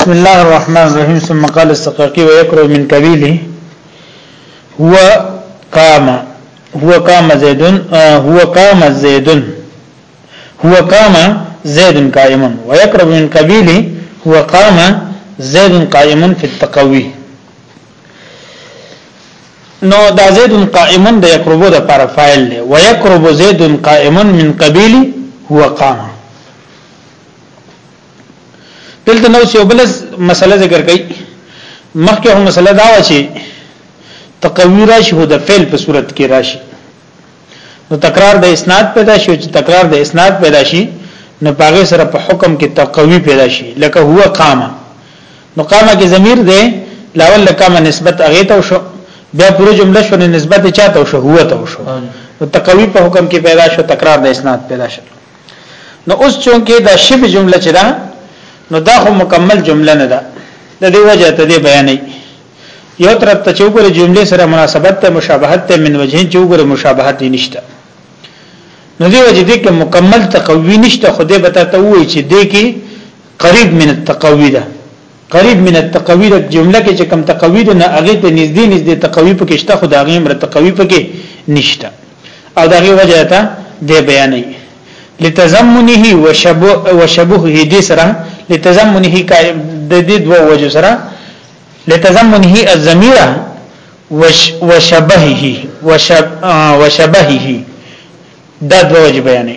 بسم الله الرحمن الرحيم ثم قال السقاقي ويكره من كبيله هو قام هو قام زيد هو قام زيد هو قام زيد قائم ويكره من كبيله هو قام زيد قائم في التقوي نو دا زيد قائم د يقربو د پر فاعل دی ويقرب زيد قائم من قبيله هو قام دلته نو یو بل مسله ذکر کړي مخکې هم مسله دا و چې تقوی راشي هو د فعل په صورت کې راشي نو تکرار د اسناد پیدا شي چې تکرار د اسناد پیدا شي نو پاغه سره په حکم کې تقوی پیدا شي لکه هو قامه نو قامه کې ضمیر دی لاول لکامه نسبت هغه ته شو بیا پوره جمله شو نسبت چاته شو هو ته شو نو تقوی په حکم کې پیدا شو تکرار د اسناد پیدا شو نو اوس چونکه دا شبه جمله چې دا نو دا خو مکمل جمله نه ده د دې وجه ته دې بیانې یو طرف ته چوغره جمله سره مناسبت ته مشابهت ته من وجهین چوغره مشابهت دي نشته نو دې وجه دې کې مکمل تقوی نشته خو دې بتا ته وایي چې دې کې قریب من التقوی ده قریب من التقوی د جمله کې چې کم تقوی د نه هغه ته نږدې نږدې تقوی پکې شته خو دا غي مر تقوی پکې نشته او دا غي وجه ته د بیانې لتزمنه وشبه وشبهه دې سره لتزمنه کا د دې دوه وجه سره لتزمنه الضميره وشبهه وشبهه دا دوه وجه بیانې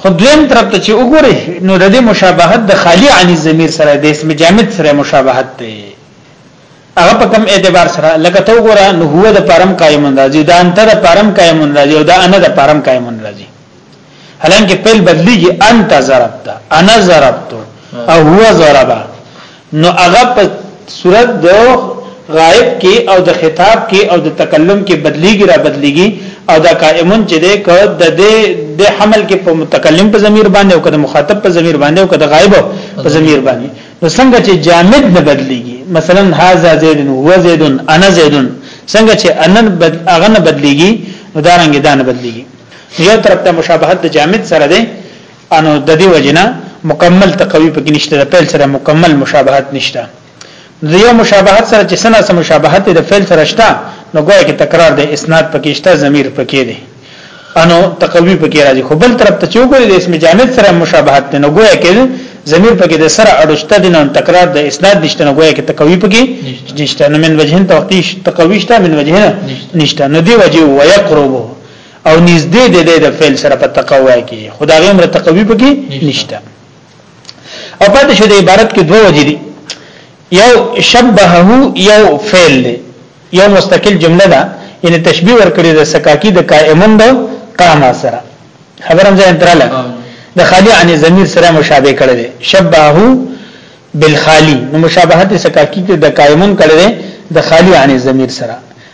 خو دویم طرف ته چې وګورئ نو د دې مشابهت د خالی عن الضمیر سره د اسم جامد سره مشابهت دی هغه په کوم اعتبار سره لکه تو ګوره نو هو د پرم قائم راځي دا انت د پرم قائم راځي او دا انا د پرم قائم راځي حالانکه پیل بدلیږي انت ضربت انا ضربت او هو ضربت نو هغه په صورت د غائب کې او د خطاب کې او د تکلم کې بدلیږي را بدلیږي او دا قائمون چې ده که د دې د حمل کې په متکلم په ضمیر باندې او که د مخاطب په ضمیر باندې او که د غائب په ضمیر باندې نو څنګه چې جامد نه بدلیږي مثلا هاذا زید هو زید انا زید څنګه چې انا بد اغه نه بدلیږي نو دا رنګ دا نه بدلیږي یو طرف ته مشابهت د جامد سره ده انو د دې وجنه مکمل تقوی پکې نشته د فعل سره مکمل مشابهت نشته د یو مشابهت سره چې سنا سره مشابهت د فعل سره شته نو ګویا کې تکرار د اسناد پکې شته ضمیر پکې دی انو تقوی پکې راځي خو بل طرف ته چې وګورئ د اسم جامد سره مشابهت نه ګویا کې ضمیر پکې د سره اړشته دي نو تکرار د اسناد نشته نو ګویا کې تقوی پکې نشته نو من وجهن توقیش تقویشته من وجهن نشته نو دی وجه ويقربو او نږدې دی د د فعل سره په تقوا کې خدای غمر تقوی پکې نشته او پاتې شو د عبارت کې دوه وجې دي یو شبهه یو فعل دی یو مستقل جمله ده یعنی تشبیه ورکړي د سکاکی د قائمون د قاما سره خبرم ځای تراله د خالی عن ضمیر سره مشابه کړي دي شبهه بالخالی نو مشابهت سکاکی د قائمون کړي دي د خالی عن ضمیر سره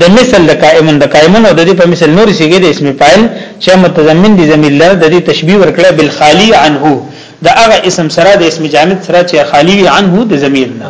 د مثل د قائمون د قائمون او د دې په مثل نور سیګه د اسم فاعل چې متضمن دي ضمیر لر د دې تشبیه ورکړه بالخالی عنه د هغه اسم سره د اسم جامد سره چې خالی وي عنه د ضمیر نه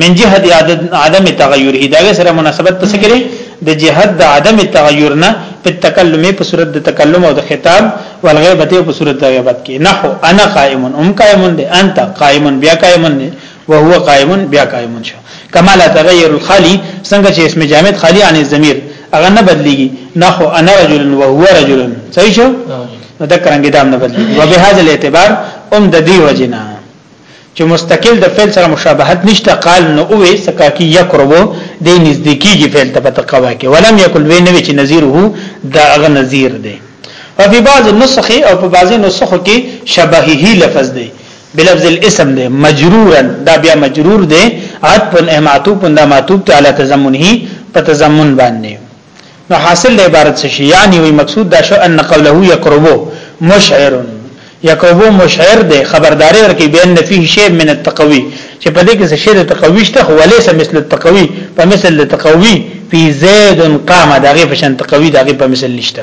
من جهت عدد عدم تغیر دا سره مناسبت پس کړي د جهت د عدم تغیر نه په تکلم په صورت د تکلم او د خطاب والغیبت په صورت د غیبت کې نحو انا قائمون ام قائمون دي انت قائمون بیا قائمون دي وهو قائم بیا قائم شو کما لا تغیر الخالی څنګه چې اسم جامد خالی عن الضمیر هغه نه بدلیږي نحو انا رجل وهو رجل صحیح شو نو دا کرانګي دام نه بدلیږي و به هاذ الاعتبار ام د دی وجنا چې مستقل د فعل سره مشابهت نشته قال نو او سکاکی یقربو د نزدیکیږي فعل ته بتقوا کې ولم یکل وی نوی چې نذیره دا هغه نذیر دی او په بعض نسخه او په بعض نسخه کې شبهه لفظ دی بلفظ الاسم دی مجرورا دا بیا مجرور دی عطف امعتوب دا معتوب ته علی تضمنه په تضمن باندې نو حاصل د عبارت څه شي یعنی وی مقصود دا شو ان قوله یقربو مشعر یقربو مشعر دی خبرداري ورکي بین نفی شی من التقوی چې په دې کې څه شی د تقوی شته خو وليس مثل التقوی په مثل التقوی فی زید قام دغه په شان تقوی دغه په مثل نشته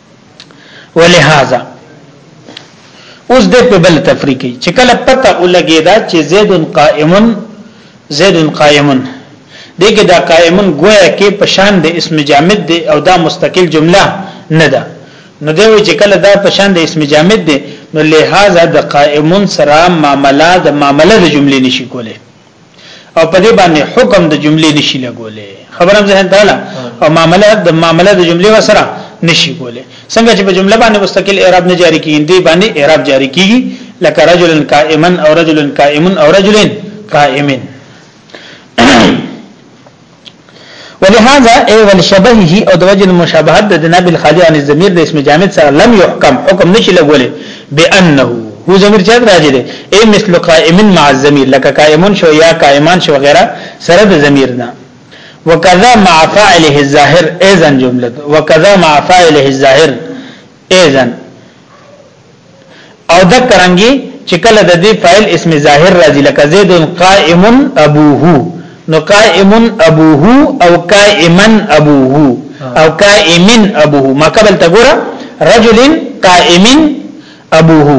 ولهذا اوس د په بل تفریقی چې کله پته ولګی دا چې زید قائمن زید قائمن دغه دا قائمن گویا کې پشان د اسم جامد دی او دا مستقل جمله نه ده نو دوی چې کله دا پشان د اسم جامد دی نو لہذا د قائمن سره معاملات معاملې د جملې نشي کوله او په دې باندې حکم د جملې نشي لګولې خبره هم ذهن تعالی او معاملې د معاملې د جملې وسره نشي کولې څنګه چې په جمله باندې مستقل اعراب نه جاری کیږي دې باندې اعراب جاری کیږي لکه رجل قائما او رجل قائم او رجل قائمن ولهذا اي ولشبهه او د وجه المشابهت د جناب الخالي عن الضمير د اسم جامد سره لم يحكم حکم نشي لګولې بانه هو ضمير چا راځي دي اي مثل قائم مع الضمير لك قائمون شو يا قائمان شو وغيرها سره د ضمير نه وكذا مع فاعله الظاهر ايضا جمله وكذا مع فاعله الظاهر ايضا او د کرانګي چې کله د دې فاعل اسم ظاهر راځي لکه زید قائم ابوه نو قائم ابوه او قائما ابوه او قائمن ابوه ما قبل تګورا رجل قائمن ابوه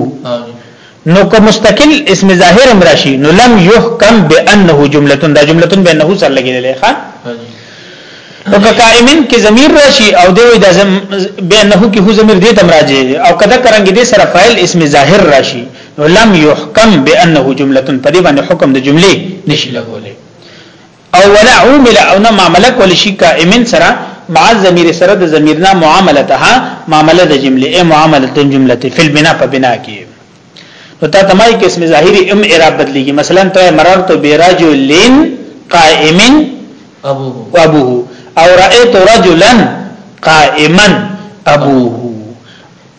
نو که مستقل اسم ظاهر راشي نو لم يحكم بانه جمله دا جمله بانه سره لګیدلې ښا نو که قائمن کې ضمیر راشي او دی وي د بینه کې هو ضمیر دې تم راځي او کدا کرنګ دې سره فاعل اسم ظاهر راشي نو لم يحكم بانه جمله په دې باندې حکم د جملې نشي لګولې او ولا عمل او نه معاملک ول شي قائمن سره مع ضمیر سره د ضمیرنا معاملتها معامله د جمله ای معامله د جمله فی البناء په بنا کې نو تا تمای کې اسم ظاهری ام اعراب بدلیږي مثلا ته مررت برجل قائم ابوه وابوه او رأيت رجلا قائما ابوه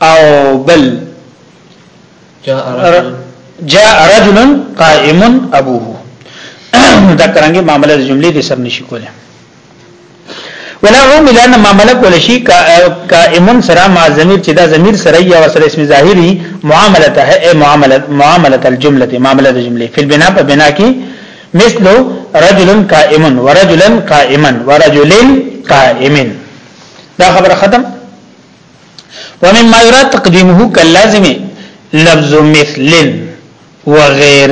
او بل جاء رجل جاء رجل قائم ابوه دا کرانګي معاملې جملې دې سر نشي کوله ولا عمل ان ما ملک ولا شي قائمن سرا ما ضمیر چې دا ضمیر سره یا وسره اسم ظاهری معاملته ہے معامله معامله الجمله معامله الجمله فی البناء په بنا کې مثل رجل قائم ورجل قائما ورجل قائم دا خبر ختم ومن ما يرى تقديمه كاللازم لفظ مثل وغير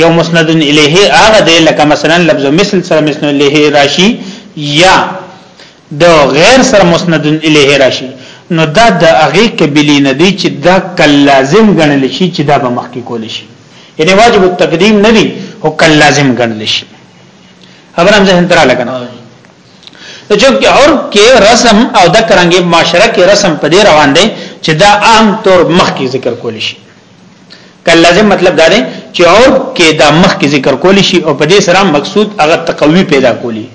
یو مسند الیه هغه دی لکه مثلا لفظ مثل سره مسند الیه راشي یا د غیر سره مسند الیه راشي نو دا د هغه قبلی نه دی چې دا کل لازم ګڼل شي چې دا به مخکې کول شي یعنی واجب التقدیم نه دی او کل لازم ګڼل شي خبر هم ځین تر لګنه نو چې اور کې رسم او د کرانګي معاشره کې رسم په دې روان دی چې دا عام طور مخکې ذکر کول شي کله لازم مطلب دا دی چې اور کې دا مخ کې ذکر کول شي او په دې سره مقصود هغه تقوی پیدا کولی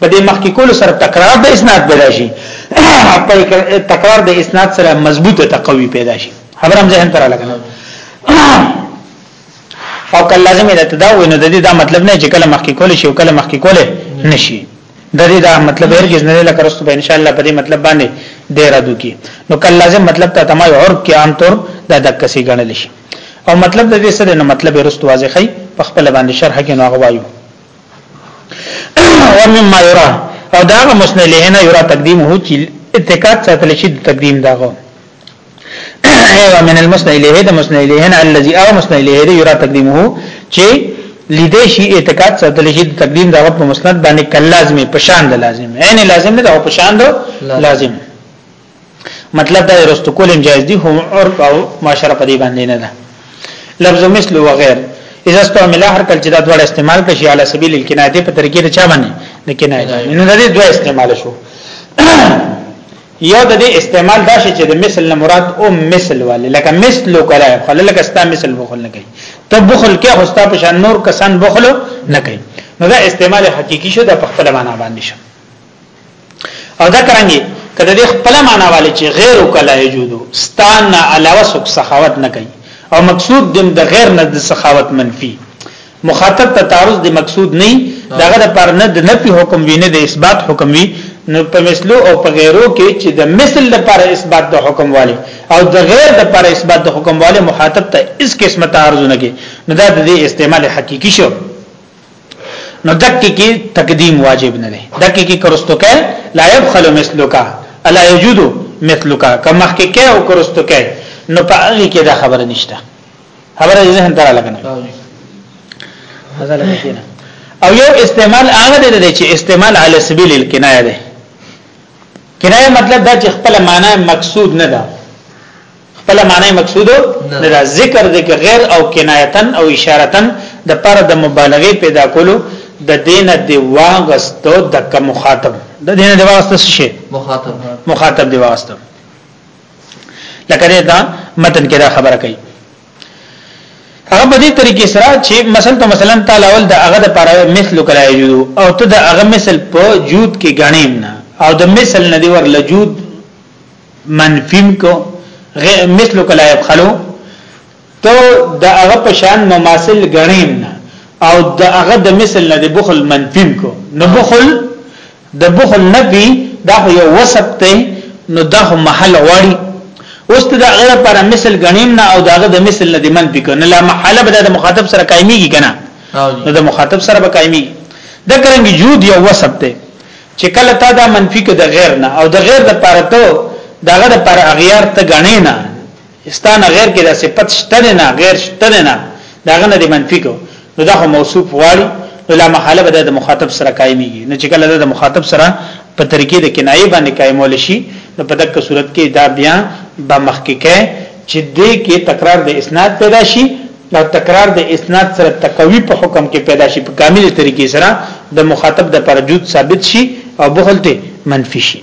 په دې مخ کې کول سره تکرار د اسناد پیدا شي په تکرار د اسناد سره مضبوطه تقوی پیدا شي خبرم ذهن تر لګنه او کله لازم دا تداوی نو د دې دا مطلب نه چې کله مخ کې کول شي او کله مخ کې کول نشي د دې دا مطلب هرګز نه لکه رسو به ان شاء الله په دې مطلب باندې ډیر ادو کی نو کله لازم مطلب ته تمای عرب کې عام طور د دک سی غنل شي او مطلب د دې سره نو مطلب رسو واضحي په خپل باندې شرح کې نو غوايو او مما یرا او دا مسند له نه یرا تقدیم هو چې اتکات ساتل شي تقدیم داغو ايوه من المسند الیه د مسند الیه نه الذي او مسند الیه د یرا تقدیمه چې لیدې شي اعتقاد ساتل شي د تقدیم دغه په مسند باندې کله لازمي پشان د لازم عین لازم نه ده پشان د لازم مطلب دا رستو کولم جایز دي هم عرف او معاشره په دې باندې نه ده لفظ مثل و غیر اذا استعمل هر کله چې دا ډول استعمال کړي علي سبیل الکنایه په طریقې د چا باندې د کنایه نه د دوه استعمال شو یو د دې استعمال دا شي چې د مثل نه مراد او مثل والے لکه مثل کلا خلل لکه ستا مثل بخل نه کوي ته بخل کې خو ستا په شان نور کسان بخل نه کوي نو دا استعمال حقيقي شو د خپل معنا باندې شو او دا کرانګي کله دې خپل معنا والے چې غیر کلا یجودو ستان علاوه سخاوت نه کوي او مقصود دم د غیر نه د سخاوت منفي مخاطب ته تعرض د مقصود نه دغه د پر نه د نفي حکم وی نه د اثبات حکم وی نو په مثلو او په غیرو کې چې د مثل د پر اثبات د حکم والي او د غیر د پر اثبات د حکم والي مخاطب ته اس قسمه تعرض نه کې نو دا د استعمال حقيقي شو نو دک کې تقدیم واجب نه دی دک کې کرستو کې لا يبخل مثلک الا يجود مثلک کما کې کې او کرستو کې نو په هغه کې دا خبره نشته خبره یې ذهن تر لګنه او یو استعمال هغه دی چې استعمال علی سبیل الکنایه دی کنایه مطلب دا چې خپل معنی مقصود نه ده خپل معنی مقصود نه ده ذکر دی که غیر او کنایتن او اشارتن د پر د مبالغه پیدا کولو د دین دی واغستو د مخاطب د دین دی واغستو شي مخاطب مخاطب دی واغستو لکه دا متن کې دا خبره کوي هغه په دې طریقې سره چې مثلا ته مثلا تعالی ول د هغه د پر مثل کلا یجو او ته د هغه مثل په جود کې غنیم نه او د مثل نه دی ور لجود منفیم کو مثل کلا یبخلو ته د هغه په شان مماثل غنیم نه او د هغه د مثل نه د بخل منفیم کو نو بخل د بخل نفي دا خو یو وصف دی نو دا خو محل غواړي اوس ته دا غیر پر مثل غنیم نه او داغه د مثل نه د من پک نه لا محاله به د مخاطب سره قائمیږي کنه نو د مخاطب سره به قائمیږي دا کرنګ جود یو وصف دی چې کله تا دا منفي ک د غیر نه او د غیر د پر ته داغه د پر اغیار ته غنې نه استانه غیر کې دا صفت شته نه غیر شته نه دا غنه دی منفی کو نو دا خو موصوف غواړي نو لا محاله به د مخاطب سره قائميږي نو چې کله د مخاطب سره په طریقې د کنایه باندې قائمول شي نو په دغه صورت کې دا بیا به محققه چې دې کې تکرار د اسناد پیدا شي او تکرار د اسناد سره تقوی په حکم کې پیدا شي په کامل طریقې سره د مخاطب د پرجود ثابت شي او بخلته منفي شي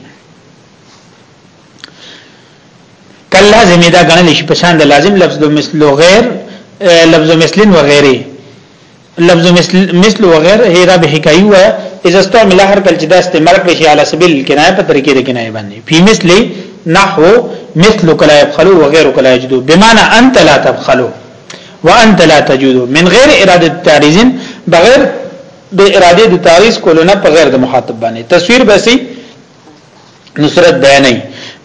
کله لازم دا غنل شي په شان د لازم لفظ د مثل او غیر لفظ مثل و غیره لفظ مثل مثل و غیر هیرا به حکایي و اذا استعمل هر کله چې دا استعمال کړی شي علی سبیل الکنایه په طریقې د کنایه باندې په مثل نحو مثل کلا يبخلو وغير کلا يجدو بمعنى انت لا تبخلو وانت لا تجدو من غیر اراده تعریض بغیر د اراده د تعریض کولو نه په غیر د مخاطب باندې تصویر بسي نو صورت بیانې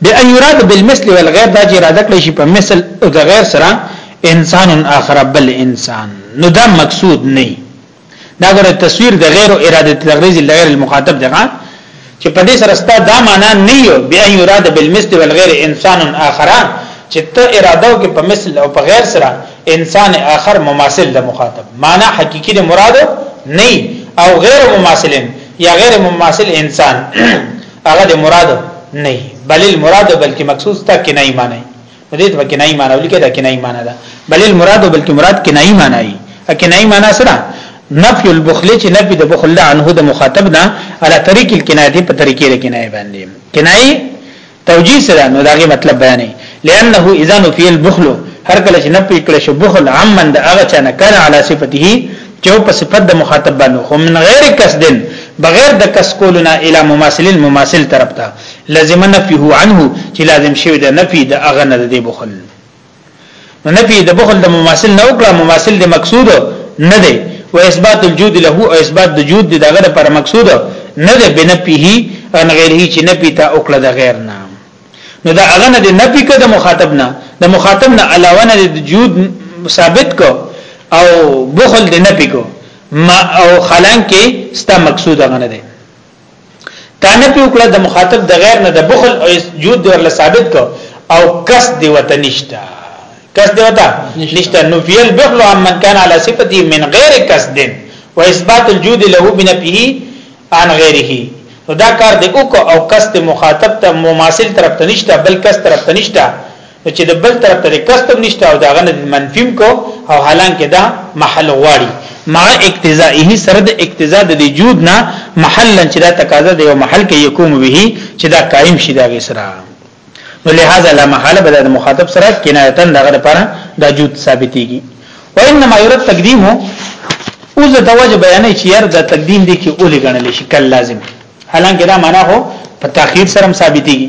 بأن يراد بالمثل والغير دا چې اراده کړی شي په مثل او د غیر سره انسان اخر بل انسان نو دا مقصود نه دا غره تصویر د غیر اراده تغریز لغیر المخاطب دغه چې په دې سره ستا دا معنا نه یو بیا یراد بالمثل والغیر انسان اخر چې ته اراده او کې په مثل او په غیر سره انسان اخر مماثل د مخاطب معنا حقيقي د مراد نه او غیر مماثلین یا غیر مماثل انسان هغه د مراد نه بل المراد بلکې مقصود تا کې نه معنی نو دې ته کې نه معنی ولیکه دا کې نه معنی ده بل المراد بلکې مراد کې نه معنی کې نه معنی سره نفي البخل چې نفي د بخل عنه د مخاطب نه على طريق الكنايه په طریقې د کنایه باندې کنایه توجیه سره نو داغه مطلب بیانې لانه اذا نفي البخل هر کله چې نه پی کړی شو بخل عمن د هغه چا نه کړه علی صفته چې په صفت د مخاطب باندې خو من غیر قصدن بغیر د کس کولنا الی مماثل المماثل طرف ته لازم نفيه عنه چې لازم شوی د نفي د هغه نه د بخل نو نفي د بخل د مماثل نه وکړه مماثل د مقصود نه دی و اثبات الجود له او اثبات د جود دغه لپاره مقصود نه دی بنفيه ان غیره چې نفي تا وکړه د غیر نه نو دا هغه نه د نفي کده مخاطب نه د مخاطب نه علاوه نه د جود ثابت کو او بخل د نفي کو ما او خلان کې ستا مقصود هغه نه دی تانه په وکړه د مخاطب د غیر نه د بخل او جود دی ورله ثابت کو او کس دی وته نشتا کس دی وته نشتا نو فیل بخل عن من کان علی صفته من غیر کس دین و اثبات الجود له بنفعه عن غیره نو دا کار دی او کو او کس دی مخاطب ته مماثل طرف ته نشتا بل کس طرف ته نشتا نو چې د بل طرف ته کسب نشته او داغه نه منفیم کو او حالانکه دا محل غواړي مع اقتضائه سره د اقتضا د وجود نه محلا چې دا تقاضا د یو محل کې یقوم به چې دا قائم شي دا غسرا نو لہذا لا محاله به د مخاطب سره کنایتن دغه لپاره د وجود ثابتېږي وانما يرد تقديمه اوس د وجه بیانې چې ير د تقدیم دي کې اولې غنل شي کله لازم حالانکه دا معنا هو په تاخير سره ثابتېږي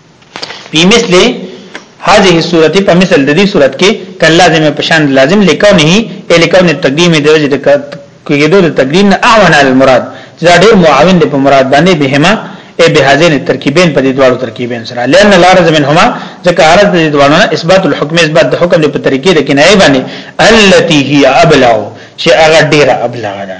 په مثل هذه الصورت په مثل د دې صورت کې کله لازم په شان لازم لکونه ای لکون التقدیم د وجه د کېدو د تقدیم نه اعون المراد دا ډېر معاون دی په مراد باندې بهما ای به هذین الترکیبین په دې دوه ترکیبین سره لئن الارض منهما ځکه عرض دې دوه نه اثبات الحکم اثبات د حکم په طریقې د کنایه باندې التي هي ابلغ چې هغه ډېر ابلغ ده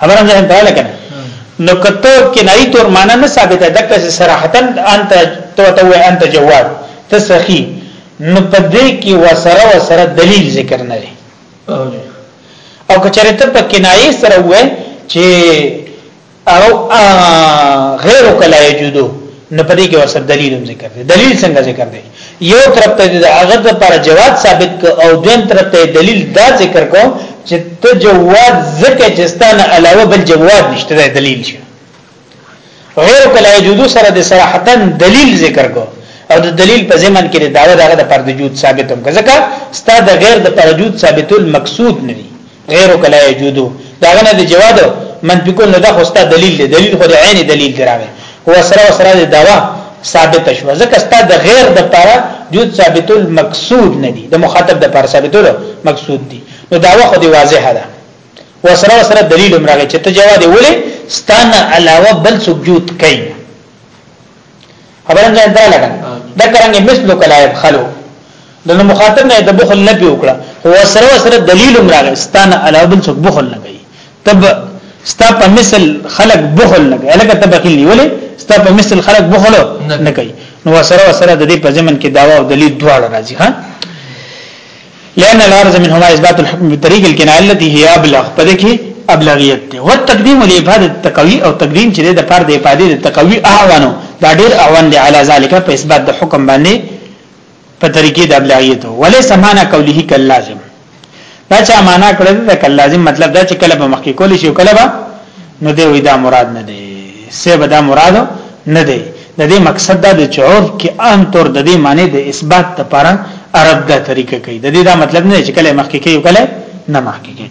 خبره مې هم پاله کنه نو کته کنایي تور معنا نه ثابته ده که صراحتا انت تو تو انت جواد ته سخی نو په دې کې وسره وسره دلیل ذکر نه دی او که چېرې ته په کنایي سره وې چې او غیر کلا یجودو نو په دې کې وسره دلیل ذکر دی دلیل څنګه ذکر دی یو طرف ته د هغه لپاره جواد ثابت کو او دویم طرف ته دلیل دا ذکر کو چې ته جواد زکه چې ستانه علاوه بل جواد نشته دا دلیل شي غیر کله یجودو سره د صراحتا دلیل ذکر کو او د دلیل په ځمن کې د داوه دغه د پردجود ثابتوم ځکه ستاسو د غیر د پردجود ثابتول مقصود نه غیر کلا یجودو داغه نه د جواد منفی کول نه دا خو ستاسو دلیل دی دلیل خو د عین دلیل دراوي هو سره سره د دوا ثابت شو ځکه ستاسو د غیر د پاره جود ثابت المقصود نه دی د مخاطب د پاره ثابتول مقصود دی نو داوا خو دی واضح ده وسره وسره دلیل مرغه چې ته جواد ولې ستانه علاوه بل سجود کوي خبره نه درا لګا دا کرانګه مثل کلا يبخلو د مخاطب نه د بخل نه پیو کړه هو سره سره دلیل مراغ ستان علاوه څوک بخل نه کوي تب ستا په مثل خلق بخل نه کوي الکه تب خلی ولې ستا په مثل خلق بخل نه کوي نو سره سره د دې په زمن کې داوا او دلیل دواړه راځي ها لأن الغرض منهما اثبات الحكم بالطريق الكنايه التي هي ابلغ پدې کې ابلغیت دی او تقدیم الابهاد التقوی او تقدیم چې د فرد افاده د تقوی اعوانو دا ډیر اعوان دی علی ذالک په اثبات د حکم باندې په طریقې د ابلغیت ولې سمانا قوله کلازم دا چې معنا کړل دا کلازم مطلب دا چې کله په مخکې کول شي کله به نو دی وې دا مراد نه دی سه به دا مراد نه دی د دې مقصد دا دی چې عرف کې عام طور د دې معنی د اثبات لپاره عرب دا طریقه کوي د دې دا مطلب نه چې کله مخکې کوي کله نه مخکې کوي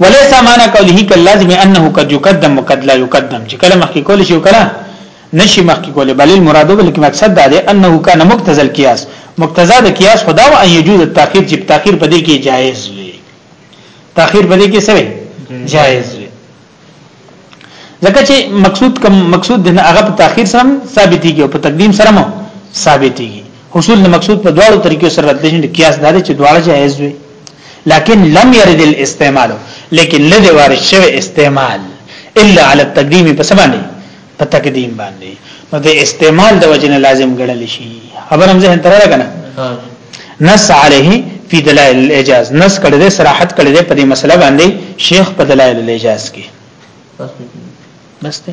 وليس معنى قوله كاللازم انه قد يقدم وقد لا يقدم چې کله مخکې کول شي کله نشي مخکې کول بل المراد بلکې مقصد دا دی انه کان مقتضى القياس مقتضى د قياس خدا او ان يجوز التاخير چې تاخير پدې کې جائز وي تاخير پدې کې څه جائز ځکه چې مقصود کوم مقصود د هغه په تاخير سره ثابتيږي او په تقدیم سره مو ثابتيږي حصول د مقصود په دواړو طریقو سره راتلی شي قیاس دار چې دواړه جایز وي لكن لم يرد الاستعمال لكن لدي وارد شوی استعمال الا على التقديم په سبانه په تقدیم باندې نو د استعمال د وجنه لازم ګڼل شي خبر هم ذهن تر راغنه نص عليه في دلائل الاجاز نص کړي دي صراحت کړي دي په دې مسله باندې شیخ په دلائل الاجاز کې بس ته بس ته